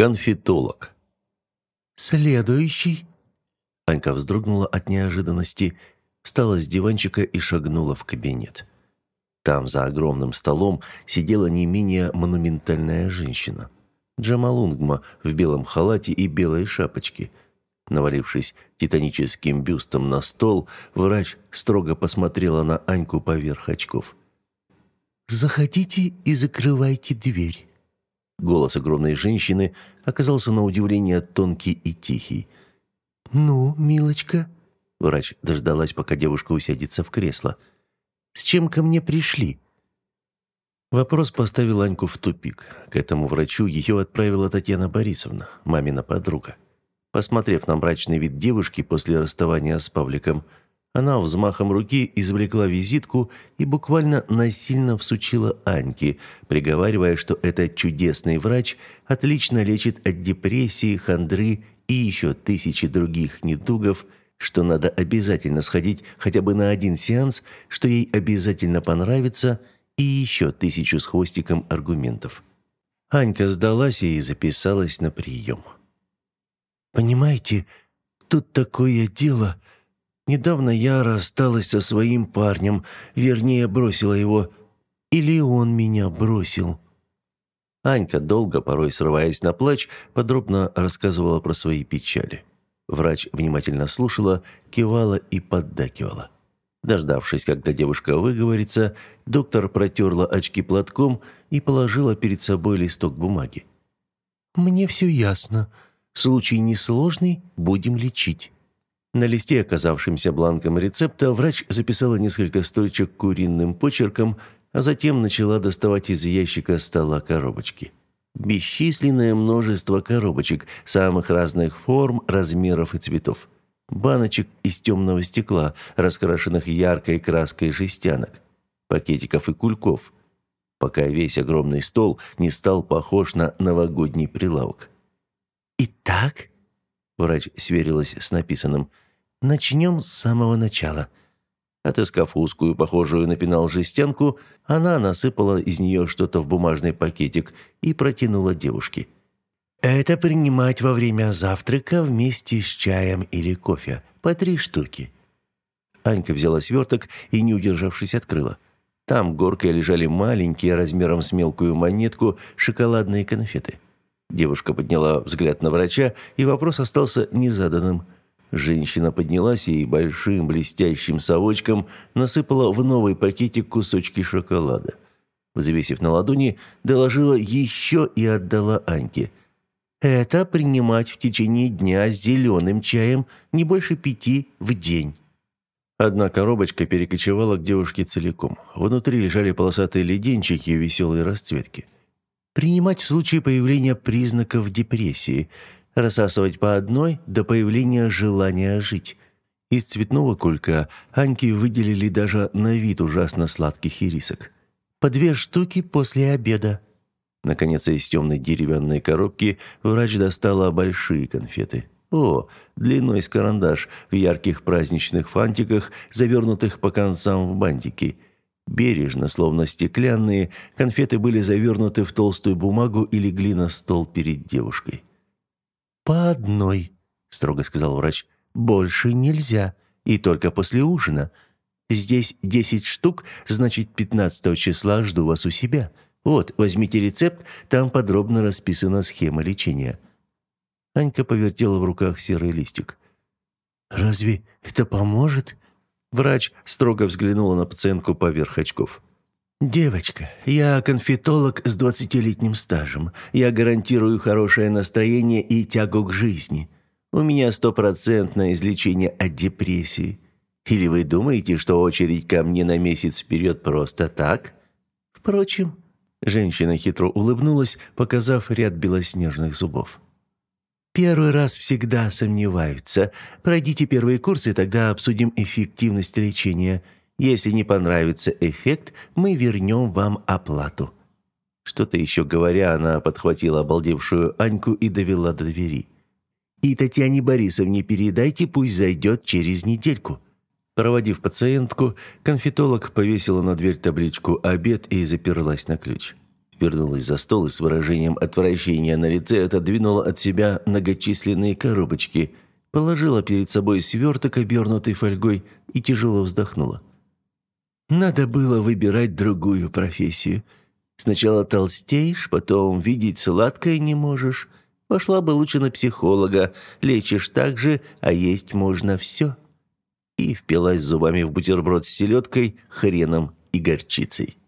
Конфетолог. «Следующий». Анька вздрогнула от неожиданности, встала с диванчика и шагнула в кабинет. Там, за огромным столом, сидела не менее монументальная женщина. Джамалунгма в белом халате и белой шапочке. Навалившись титаническим бюстом на стол, врач строго посмотрела на Аньку поверх очков. «Заходите и закрывайте дверь». Голос огромной женщины оказался на удивление тонкий и тихий. «Ну, милочка?» Врач дождалась, пока девушка усядется в кресло. «С чем ко мне пришли?» Вопрос поставил Аньку в тупик. К этому врачу ее отправила Татьяна Борисовна, мамина подруга. Посмотрев на мрачный вид девушки после расставания с Павликом, она взмахом руки извлекла визитку и буквально насильно всучила Аньке, приговаривая, что этот чудесный врач отлично лечит от депрессии, хандры и еще тысячи других недугов, что надо обязательно сходить хотя бы на один сеанс, что ей обязательно понравится, и еще тысячу с хвостиком аргументов. Анька сдалась и записалась на прием. «Понимаете, тут такое дело...» Недавно я рассталась со своим парнем, вернее, бросила его. Или он меня бросил. Анька, долго, порой срываясь на плач, подробно рассказывала про свои печали. Врач внимательно слушала, кивала и поддакивала. Дождавшись, когда девушка выговорится, доктор протерла очки платком и положила перед собой листок бумаги. «Мне все ясно. Случай несложный, будем лечить». На листе, оказавшемся бланком рецепта, врач записала несколько строчек куриным почерком, а затем начала доставать из ящика стола коробочки. Бесчисленное множество коробочек самых разных форм, размеров и цветов. Баночек из темного стекла, раскрашенных яркой краской жестянок. Пакетиков и кульков. Пока весь огромный стол не стал похож на новогодний прилавок. «Итак», Врач сверилась с написанным. «Начнем с самого начала». Отыскав узкую, похожую на пенал жестянку, она насыпала из нее что-то в бумажный пакетик и протянула девушке. «Это принимать во время завтрака вместе с чаем или кофе. По три штуки». Анька взяла сверток и, не удержавшись, открыла. Там горкой лежали маленькие, размером с мелкую монетку, шоколадные конфеты. Девушка подняла взгляд на врача, и вопрос остался незаданным. Женщина поднялась и большим блестящим совочком насыпала в новый пакетик кусочки шоколада. Взвесив на ладони, доложила еще и отдала Аньке. «Это принимать в течение дня с зеленым чаем не больше пяти в день». Одна коробочка перекочевала к девушке целиком. Внутри лежали полосатые леденчики веселой расцветки. Принимать в случае появления признаков депрессии. Рассасывать по одной до появления желания жить. Из цветного кулька Аньке выделили даже на вид ужасно сладких ирисок. По две штуки после обеда. Наконец, из темной деревянной коробки врач достала большие конфеты. О, длиной с карандаш в ярких праздничных фантиках, завернутых по концам в бантики – Бережно, словно стеклянные, конфеты были завернуты в толстую бумагу и легли на стол перед девушкой. «По одной», — строго сказал врач. «Больше нельзя. И только после ужина. Здесь десять штук, значит, пятнадцатого числа жду вас у себя. Вот, возьмите рецепт, там подробно расписана схема лечения». Анька повертела в руках серый листик. «Разве это поможет?» Врач строго взглянула на пациентку поверх очков. «Девочка, я конфетолог с двадцатилетним стажем. Я гарантирую хорошее настроение и тягу к жизни. У меня стопроцентное излечение от депрессии. Или вы думаете, что очередь ко мне на месяц вперед просто так? Впрочем...» Женщина хитро улыбнулась, показав ряд белоснежных зубов. Первый раз всегда сомневаются. Пройдите первые курсы, тогда обсудим эффективность лечения. Если не понравится эффект, мы вернем вам оплату». Что-то еще говоря, она подхватила обалдевшую Аньку и довела до двери. «И Татьяне Борисовне передайте, пусть зайдет через недельку». Проводив пациентку, конфетолог повесила на дверь табличку «Обед» и заперлась на ключ. Вернулась за стол и с выражением отвращения на лице отодвинула от себя многочисленные коробочки, положила перед собой сверток, обернутый фольгой, и тяжело вздохнула. «Надо было выбирать другую профессию. Сначала толстеешь, потом видеть сладкое не можешь. Пошла бы лучше на психолога, лечишь так же, а есть можно все». И впилась зубами в бутерброд с селедкой, хреном и горчицей.